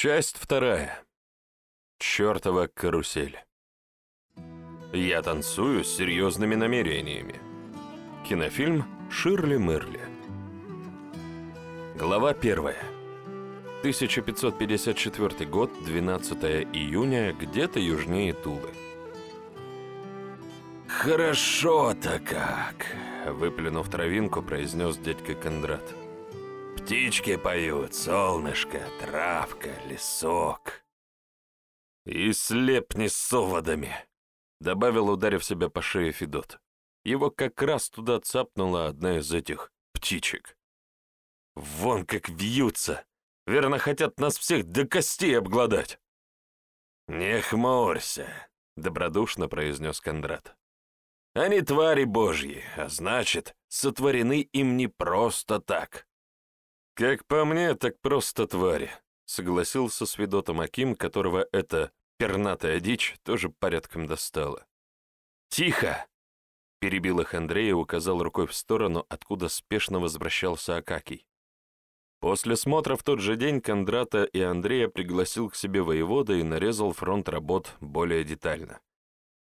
Часть вторая. Чёртова карусель. Я танцую с серьезными намерениями. Кинофильм «Ширли Мырли». Глава первая. 1554 год, 12 июня, где-то южнее Тулы. «Хорошо-то как!» — выплюнув травинку, произнес дядька Кондрат. «Птички поют, солнышко, травка, лесок». «И слепни с оводами!» — добавил, ударив себя по шее Федот. Его как раз туда цапнула одна из этих птичек. «Вон как вьются! Верно, хотят нас всех до костей обглодать!» «Не хмурься!» — добродушно произнес Кондрат. Они твари божьи, а значит, сотворены им не просто так. Как по мне, так просто твари, согласился с Федотом Аким, которого эта пернатая дичь тоже порядком достала. «Тихо!» — перебил их Андрей и указал рукой в сторону, откуда спешно возвращался Акакий. После смотра в тот же день Кондрата и Андрея пригласил к себе воевода и нарезал фронт работ более детально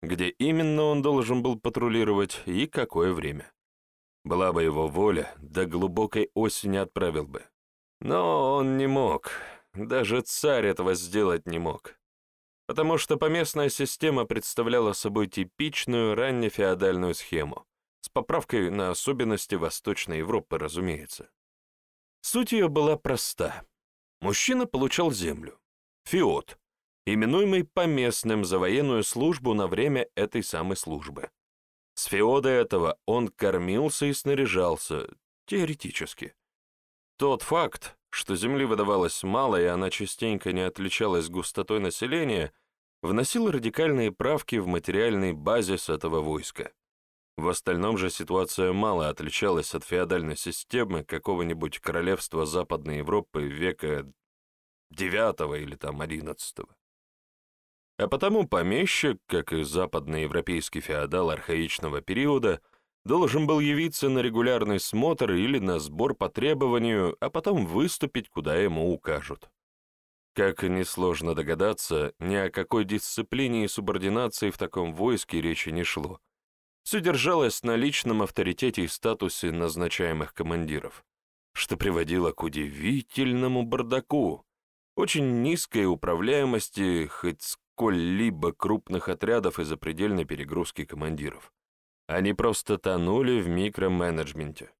где именно он должен был патрулировать и какое время. Была бы его воля, до глубокой осени отправил бы. Но он не мог, даже царь этого сделать не мог. Потому что поместная система представляла собой типичную раннефеодальную схему, с поправкой на особенности Восточной Европы, разумеется. Суть ее была проста. Мужчина получал землю, фиот, именуемый поместным за военную службу на время этой самой службы. С феода этого он кормился и снаряжался, теоретически. Тот факт, что земли выдавалось мало и она частенько не отличалась густотой населения, вносил радикальные правки в материальный базис этого войска. В остальном же ситуация мало отличалась от феодальной системы какого-нибудь королевства Западной Европы века IX или там XI. А потому помещик, как и западноевропейский феодал архаичного периода, должен был явиться на регулярный смотр или на сбор по требованию, а потом выступить, куда ему укажут. Как несложно догадаться, ни о какой дисциплине и субординации в таком войске речи не шло. Все держалось на личном авторитете и статусе назначаемых командиров, что приводило к удивительному бардаку, очень низкой управляемости, хоть сколь-либо крупных отрядов из-за предельной перегрузки командиров. Они просто тонули в микроменеджменте.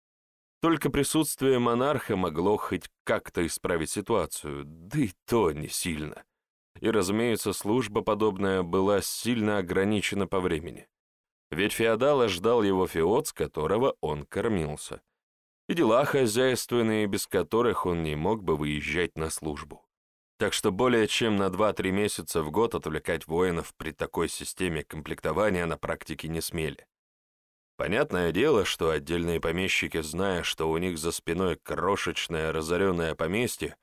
Только присутствие монарха могло хоть как-то исправить ситуацию, да и то не сильно. И, разумеется, служба подобная была сильно ограничена по времени. Ведь феодала ждал его феод, с которого он кормился. И дела хозяйственные, без которых он не мог бы выезжать на службу. Так что более чем на 2-3 месяца в год отвлекать воинов при такой системе комплектования на практике не смели. Понятное дело, что отдельные помещики, зная, что у них за спиной крошечное разоренное поместье,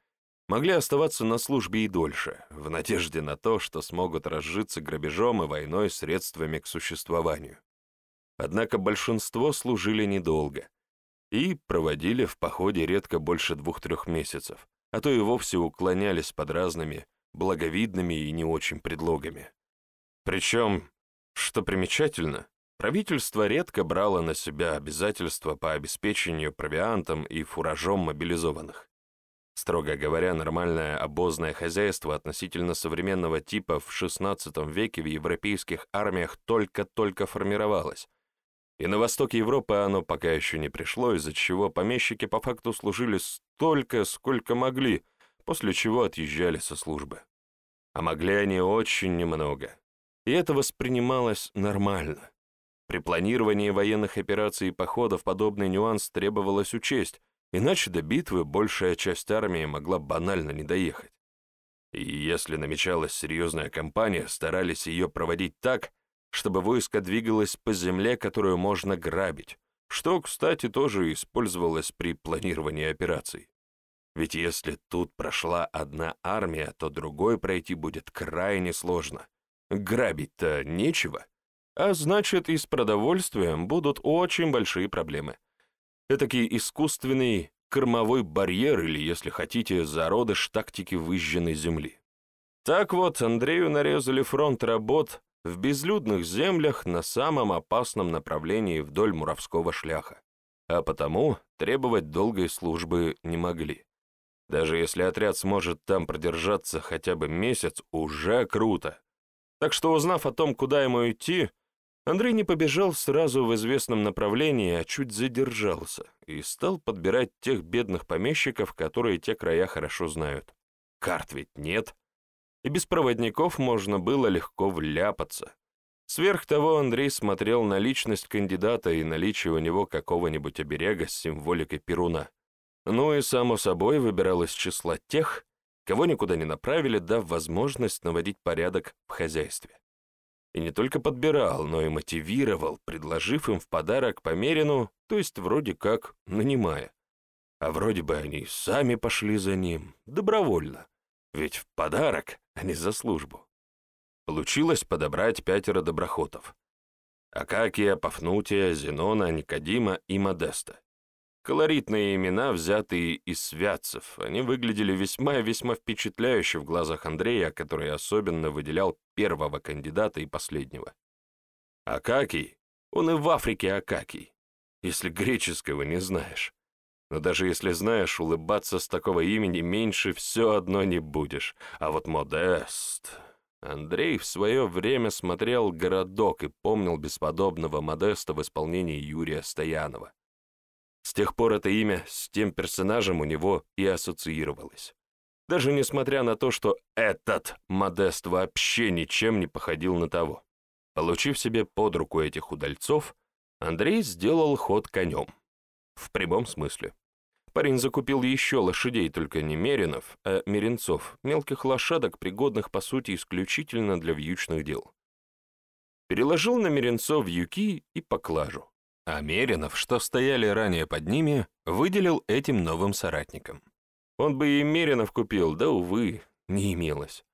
могли оставаться на службе и дольше, в надежде на то, что смогут разжиться грабежом и войной средствами к существованию. Однако большинство служили недолго и проводили в походе редко больше двух-трех месяцев, а то и вовсе уклонялись под разными благовидными и не очень предлогами. Причем, что примечательно, правительство редко брало на себя обязательства по обеспечению провиантом и фуражом мобилизованных. Строго говоря, нормальное обозное хозяйство относительно современного типа в XVI веке в европейских армиях только-только формировалось, и на востоке Европы оно пока еще не пришло, из-за чего помещики по факту служили столько, сколько могли, после чего отъезжали со службы. А могли они очень немного. И это воспринималось нормально. При планировании военных операций и походов подобный нюанс требовалось учесть, иначе до битвы большая часть армии могла банально не доехать. И если намечалась серьезная кампания, старались ее проводить так, чтобы войско двигалось по земле, которую можно грабить, что, кстати, тоже использовалось при планировании операций. Ведь если тут прошла одна армия, то другой пройти будет крайне сложно. Грабить-то нечего, а значит и с продовольствием будут очень большие проблемы. Этакий искусственный кормовой барьер или, если хотите, зародыш тактики выжженной земли. Так вот, Андрею нарезали фронт работ в безлюдных землях на самом опасном направлении вдоль Муравского шляха, а потому требовать долгой службы не могли. Даже если отряд сможет там продержаться хотя бы месяц, уже круто. Так что, узнав о том, куда ему идти, Андрей не побежал сразу в известном направлении, а чуть задержался и стал подбирать тех бедных помещиков, которые те края хорошо знают. Карт ведь нет, и без проводников можно было легко вляпаться. Сверх того Андрей смотрел на личность кандидата и наличие у него какого-нибудь оберега с символикой Перуна. Ну и, само собой, выбирал из числа тех, кого никуда не направили, дав возможность наводить порядок в хозяйстве. И не только подбирал, но и мотивировал, предложив им в подарок померину, то есть вроде как нанимая. А вроде бы они сами пошли за ним, добровольно. Ведь в подарок, а не за службу. Получилось подобрать пятеро доброхотов. Акакия, Пафнутия, Зенона, Никодима и Модеста. Колоритные имена, взятые из святцев, они выглядели весьма и весьма впечатляюще в глазах Андрея, который особенно выделял первого кандидата и последнего. Акакий, он и в Африке Акакий, если греческого не знаешь. Но даже если знаешь, улыбаться с такого имени меньше все одно не будешь. А вот Модест... Андрей в свое время смотрел «Городок» и помнил бесподобного Модеста в исполнении Юрия Стоянова. С тех пор это имя с тем персонажем у него и ассоциировалось. Даже несмотря на то, что этот Модест вообще ничем не походил на того. Получив себе под руку этих удальцов, Андрей сделал ход конем. В прямом смысле. Парень закупил еще лошадей, только не меринов, а меренцов, мелких лошадок, пригодных, по сути, исключительно для вьючных дел. Переложил на меренцов вьюки и поклажу а Меринов, что стояли ранее под ними, выделил этим новым соратникам. Он бы и Меринов купил, да, увы, не имелось.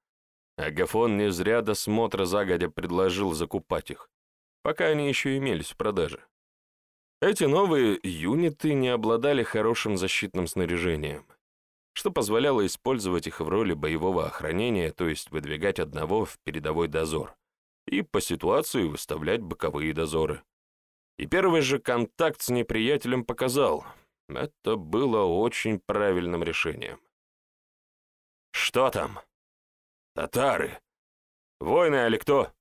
Агафон не зря до смотра загодя предложил закупать их, пока они еще имелись в продаже. Эти новые юниты не обладали хорошим защитным снаряжением, что позволяло использовать их в роли боевого охранения, то есть выдвигать одного в передовой дозор, и по ситуации выставлять боковые дозоры. И первый же контакт с неприятелем показал, это было очень правильным решением. «Что там?» «Татары. Воины или кто?»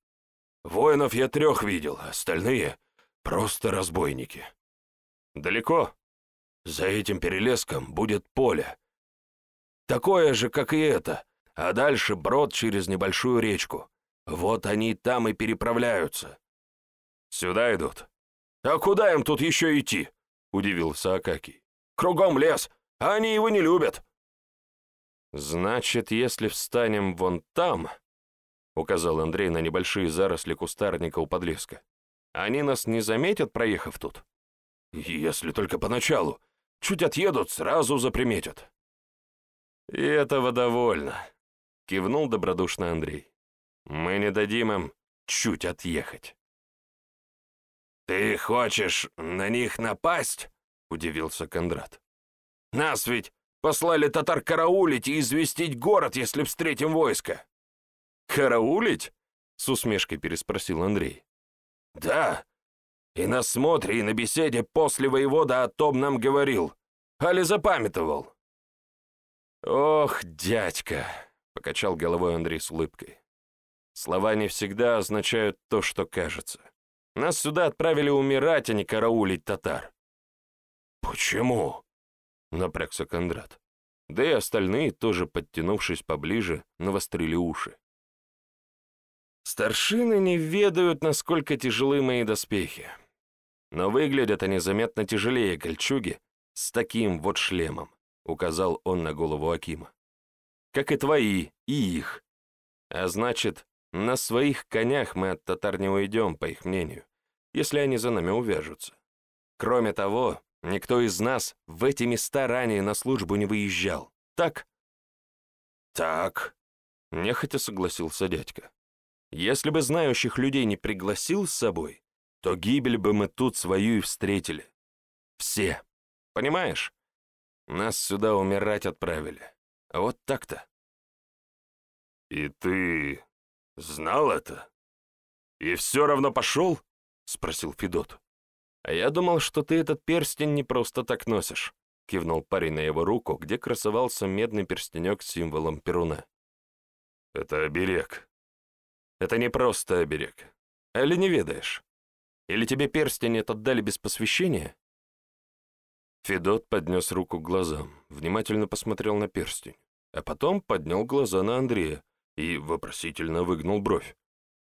«Воинов я трех видел, остальные — просто разбойники». «Далеко?» «За этим перелеском будет поле. Такое же, как и это, а дальше брод через небольшую речку. Вот они там и переправляются». «Сюда идут?» «А куда им тут еще идти?» — удивился Акакий. «Кругом лес, а они его не любят». «Значит, если встанем вон там...» — указал Андрей на небольшие заросли кустарника у подлеска. «Они нас не заметят, проехав тут?» «Если только поначалу. Чуть отъедут, сразу заприметят». «И этого довольно», — кивнул добродушно Андрей. «Мы не дадим им чуть отъехать». «Ты хочешь на них напасть?» — удивился Кондрат. «Нас ведь послали татар караулить и известить город, если встретим войско». «Караулить?» — с усмешкой переспросил Андрей. «Да. И на смотре, и на беседе после воевода о том нам говорил. Али запамятовал». «Ох, дядька!» — покачал головой Андрей с улыбкой. «Слова не всегда означают то, что кажется. Нас сюда отправили умирать, а не караулить татар». «Почему?» — напрягся Кондрат. Да и остальные, тоже подтянувшись поближе, навострили уши. Старшины не ведают, насколько тяжелы мои доспехи. Но выглядят они заметно тяжелее кольчуги с таким вот шлемом, указал он на голову Акима. Как и твои, и их. А значит, на своих конях мы от татар не уйдем, по их мнению, если они за нами увяжутся. Кроме того, никто из нас в эти места ранее на службу не выезжал. Так? Так, нехотя согласился дядька. Если бы знающих людей не пригласил с собой, то гибель бы мы тут свою и встретили. Все. Понимаешь? Нас сюда умирать отправили. Вот так-то. «И ты знал это? И все равно пошел?» — спросил Федот. «А я думал, что ты этот перстень не просто так носишь», — кивнул парень на его руку, где красовался медный перстенек с символом Перуна. «Это оберег». «Это не просто оберег. Или не ведаешь? Или тебе перстень этот дали без посвящения?» Федот поднес руку к глазам, внимательно посмотрел на перстень, а потом поднял глаза на Андрея и вопросительно выгнул бровь.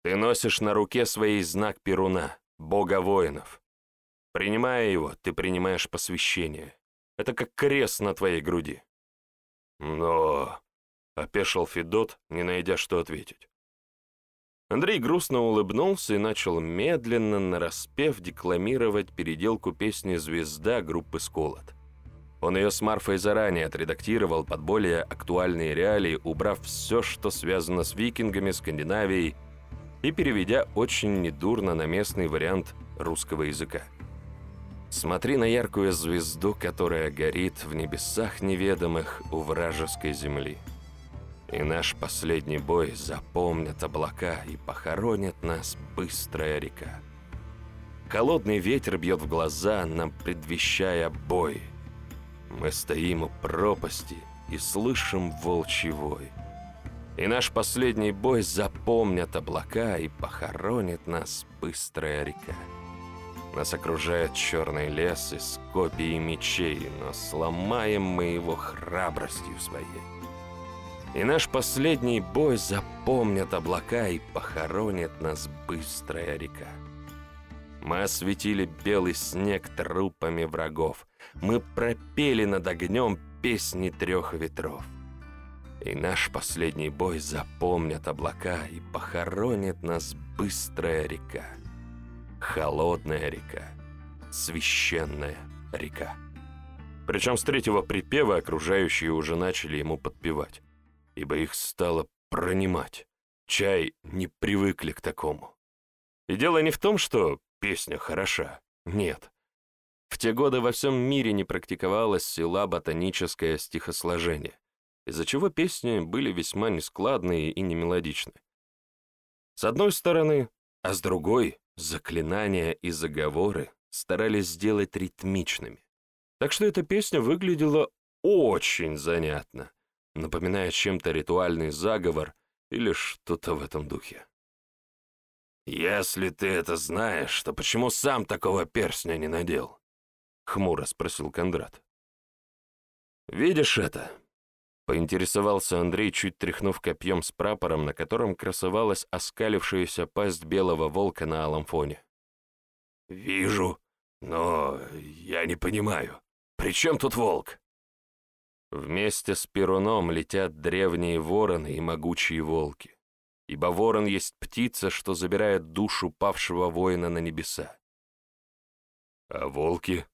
«Ты носишь на руке своей знак Перуна, бога воинов. Принимая его, ты принимаешь посвящение. Это как крест на твоей груди». «Но...» — опешил Федот, не найдя что ответить. Андрей грустно улыбнулся и начал медленно, нараспев, декламировать переделку песни «Звезда» группы «Сколот». Он ее с Марфой заранее отредактировал под более актуальные реалии, убрав все, что связано с викингами, Скандинавией, и переведя очень недурно на местный вариант русского языка. «Смотри на яркую звезду, которая горит в небесах неведомых у вражеской земли». И наш последний бой запомнят облака и похоронит нас быстрая река. Холодный ветер бьет в глаза, нам предвещая бой. Мы стоим у пропасти и слышим волчий вой. И наш последний бой запомнят облака и похоронит нас быстрая река. Нас окружает черный лес из копий и мечей, но сломаем мы его храбростью своей. И наш последний бой запомнят облака и похоронит нас быстрая река. Мы осветили белый снег трупами врагов. Мы пропели над огнем песни трех ветров. И наш последний бой запомнят облака и похоронит нас быстрая река. Холодная река, священная река. Причем с третьего припева окружающие уже начали ему подпевать ибо их стало пронимать. Чай не привыкли к такому. И дело не в том, что песня хороша. Нет. В те годы во всем мире не практиковалось сила ботаническое стихосложение, из-за чего песни были весьма нескладные и немелодичны. С одной стороны, а с другой заклинания и заговоры старались сделать ритмичными. Так что эта песня выглядела очень занятно, напоминая чем-то ритуальный заговор или что-то в этом духе. «Если ты это знаешь, то почему сам такого перстня не надел?» — хмуро спросил Кондрат. «Видишь это?» — поинтересовался Андрей, чуть тряхнув копьем с прапором, на котором красовалась оскалившаяся пасть белого волка на алом фоне. «Вижу, но я не понимаю, при чем тут волк?» Вместе с Перуном летят древние вороны и могучие волки, ибо ворон есть птица, что забирает душу павшего воина на небеса. А волки?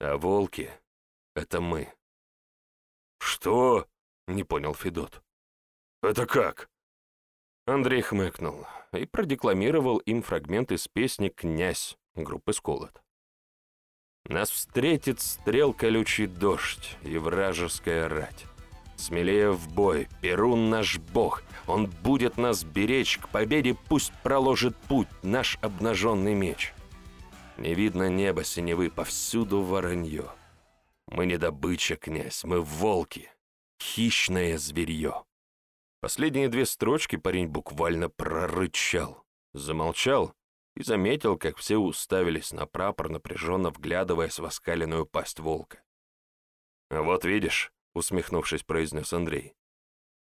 А волки — это мы. «Что?» — не понял Федот. «Это как?» Андрей хмыкнул и продекламировал им фрагмент из песни «Князь» группы «Сколот». Нас встретит стрел колючий дождь и вражеская рать. Смелее в бой, Перун наш бог, он будет нас беречь, к победе пусть проложит путь наш обнаженный меч. Не видно неба синевы, повсюду воронье. Мы не добыча, князь, мы волки, хищное зверье. Последние две строчки парень буквально прорычал. Замолчал и заметил, как все уставились на прапор, напряженно вглядываясь в оскаленную пасть волка. «Вот видишь», — усмехнувшись, произнес Андрей,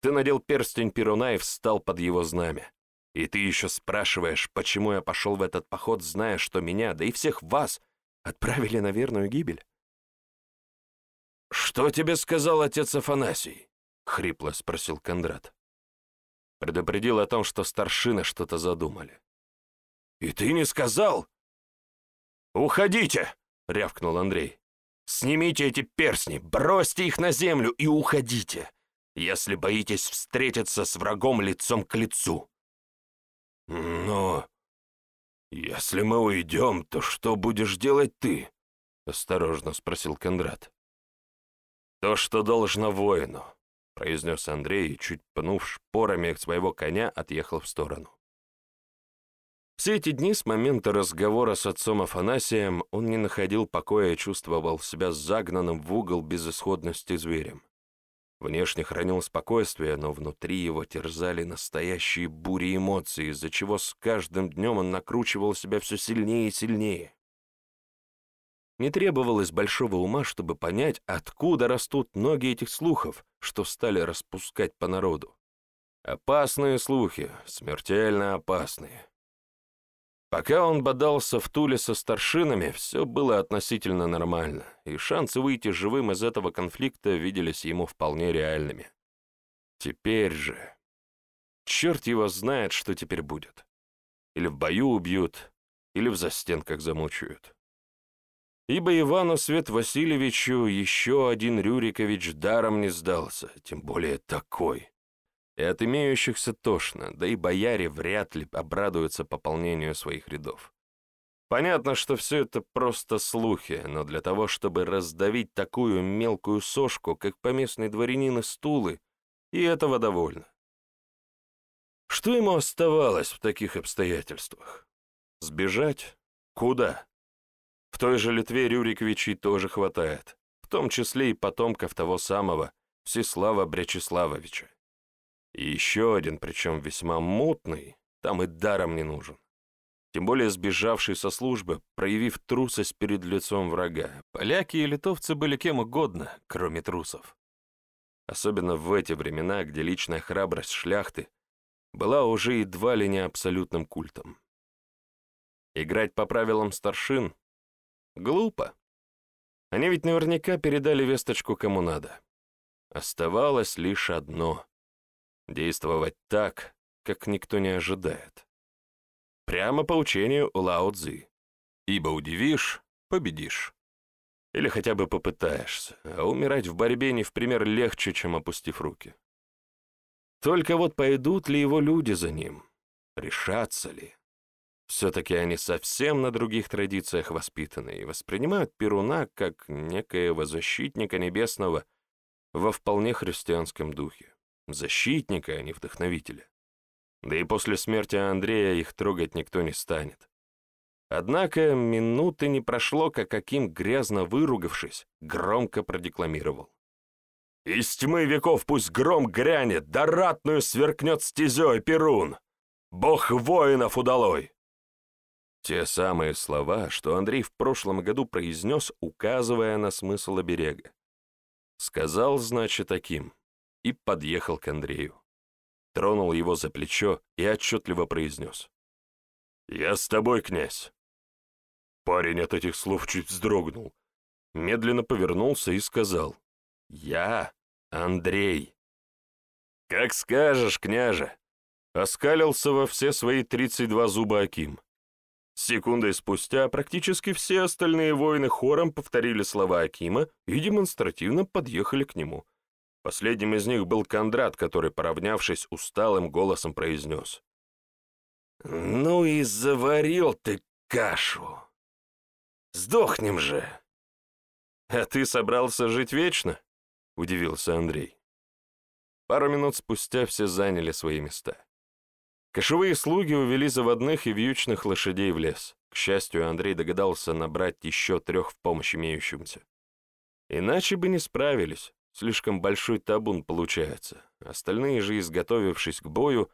«ты надел перстень Перуна и встал под его знамя. И ты еще спрашиваешь, почему я пошел в этот поход, зная, что меня, да и всех вас, отправили на верную гибель?» «Что тебе сказал отец Афанасий?» — хрипло спросил Кондрат. Предупредил о том, что старшины что-то задумали. «И ты не сказал?» «Уходите!» — рявкнул Андрей. «Снимите эти перстни, бросьте их на землю и уходите, если боитесь встретиться с врагом лицом к лицу». «Но если мы уйдем, то что будешь делать ты?» — осторожно спросил Кондрат. То, что должно воину», — произнес Андрей и, чуть пнув шпорами своего коня, отъехал в сторону. Все эти дни с момента разговора с отцом Афанасием он не находил покоя и чувствовал себя загнанным в угол безысходности зверем. Внешне хранил спокойствие, но внутри его терзали настоящие бури эмоций, из-за чего с каждым днем он накручивал себя все сильнее и сильнее. Не требовалось большого ума, чтобы понять, откуда растут ноги этих слухов, что стали распускать по народу. Опасные слухи, смертельно опасные. Пока он бодался в Туле со старшинами, все было относительно нормально, и шансы выйти живым из этого конфликта виделись ему вполне реальными. Теперь же... Черт его знает, что теперь будет. Или в бою убьют, или в застенках замучают. Ибо Ивану Свет Васильевичу еще один Рюрикович даром не сдался, тем более такой и от имеющихся тошно, да и бояре вряд ли обрадуются пополнению своих рядов. Понятно, что все это просто слухи, но для того, чтобы раздавить такую мелкую сошку, как поместный дворянин из Тулы, и этого довольно. Что ему оставалось в таких обстоятельствах? Сбежать? Куда? В той же Литве Рюриковичей тоже хватает, в том числе и потомков того самого Всеслава Брячеславовича. И еще один, причем весьма мутный, там и даром не нужен. Тем более сбежавший со службы, проявив трусость перед лицом врага. Поляки и литовцы были кем угодно, кроме трусов. Особенно в эти времена, где личная храбрость шляхты была уже едва ли не абсолютным культом. Играть по правилам старшин? Глупо. Они ведь наверняка передали весточку кому надо. Оставалось лишь одно Действовать так, как никто не ожидает. Прямо по учению Лао Цзи. Ибо удивишь — победишь. Или хотя бы попытаешься, а умирать в борьбе не в пример легче, чем опустив руки. Только вот пойдут ли его люди за ним? Решатся ли? Все-таки они совсем на других традициях воспитаны и воспринимают Перуна как некоего защитника небесного во вполне христианском духе защитника, а не вдохновителя. Да и после смерти Андрея их трогать никто не станет. Однако минуты не прошло, как каким грязно выругавшись, громко продекламировал. «Из тьмы веков пусть гром грянет, да ратную сверкнет стезей Перун! Бог воинов удалой!» Те самые слова, что Андрей в прошлом году произнес, указывая на смысл оберега. Сказал, значит, таким и подъехал к Андрею. Тронул его за плечо и отчетливо произнес. «Я с тобой, князь!» Парень от этих слов чуть вздрогнул, медленно повернулся и сказал. «Я Андрей». «Как скажешь, княже!» Оскалился во все свои тридцать два зуба Аким. Секундой спустя практически все остальные воины хором повторили слова Акима и демонстративно подъехали к нему. Последним из них был Кондрат, который, поравнявшись, усталым голосом произнес. «Ну и заварил ты кашу! Сдохнем же!» «А ты собрался жить вечно?» — удивился Андрей. Пару минут спустя все заняли свои места. Кошевые слуги увели заводных и вьючных лошадей в лес. К счастью, Андрей догадался набрать еще трех в помощь имеющимся. Иначе бы не справились. Слишком большой табун получается. Остальные же, изготовившись к бою,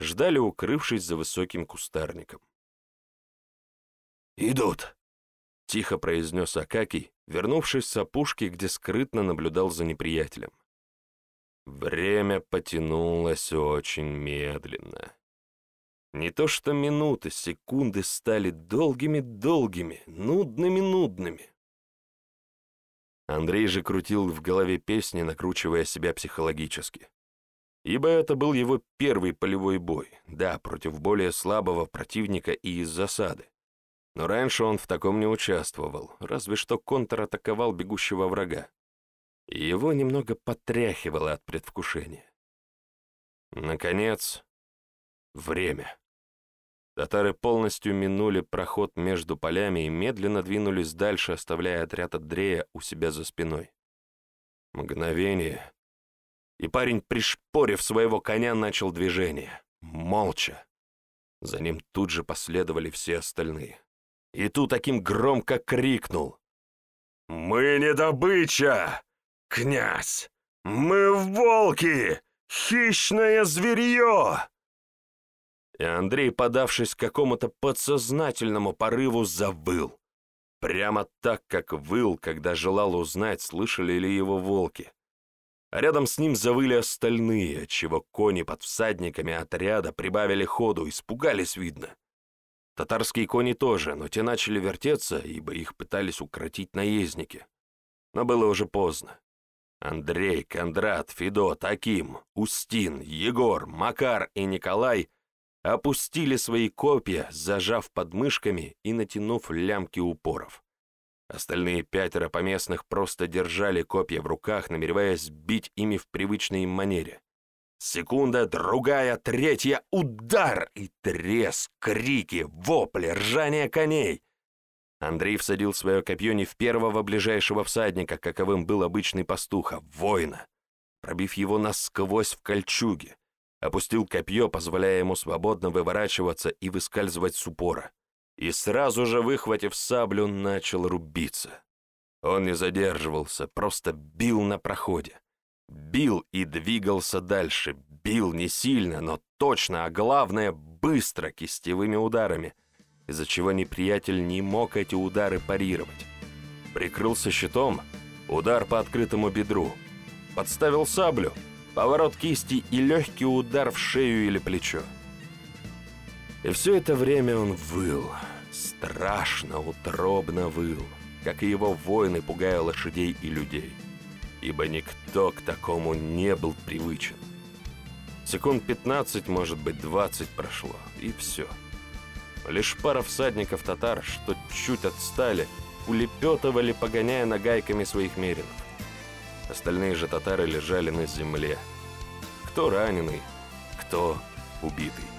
ждали, укрывшись за высоким кустарником. «Идут!» — тихо произнес Акакий, вернувшись с опушки, где скрытно наблюдал за неприятелем. Время потянулось очень медленно. Не то что минуты, секунды стали долгими-долгими, нудными-нудными. Андрей же крутил в голове песни, накручивая себя психологически. Ибо это был его первый полевой бой, да, против более слабого противника и из засады. Но раньше он в таком не участвовал, разве что контратаковал бегущего врага. И его немного потряхивало от предвкушения. Наконец, время. Татары полностью минули проход между полями и медленно двинулись дальше, оставляя отряд Андрея у себя за спиной. Мгновение, и парень, пришпорив своего коня, начал движение. Молча. За ним тут же последовали все остальные. И тут таким громко крикнул. «Мы не добыча, князь! Мы волки! Хищное зверье!» И Андрей, подавшись к какому-то подсознательному порыву, завыл. Прямо так, как выл, когда желал узнать, слышали ли его волки. А рядом с ним завыли остальные, отчего кони под всадниками отряда прибавили ходу, испугались, видно. Татарские кони тоже, но те начали вертеться, ибо их пытались укротить наездники. Но было уже поздно. Андрей, Кондрат, Федот, Аким, Устин, Егор, Макар и Николай опустили свои копья, зажав подмышками и натянув лямки упоров. Остальные пятеро поместных просто держали копья в руках, намереваясь бить ими в привычной манере. Секунда, другая, третья — удар! И треск, крики, вопли, ржание коней. Андрей всадил свое копье не в первого ближайшего всадника, каковым был обычный пастух, а воина, пробив его насквозь в кольчуге, опустил копье, позволяя ему свободно выворачиваться и выскальзывать с упора и сразу же, выхватив саблю, начал рубиться. Он не задерживался, просто бил на проходе. Бил и двигался дальше, бил не сильно, но точно, а главное, быстро, кистевыми ударами, из-за чего неприятель не мог эти удары парировать. Прикрылся щитом, удар по открытому бедру, подставил саблю, поворот кисти и легкий удар в шею или плечо. И все это время он выл, страшно, утробно выл, как и его воины, пугая лошадей и людей, ибо никто к такому не был привычен. Секунд 15, может быть, 20 прошло, и все. Лишь пара всадников татар, что чуть отстали, улепетывали, погоняя нагайками своих меринов. Остальные же татары лежали на земле. Кто раненый, кто убитый.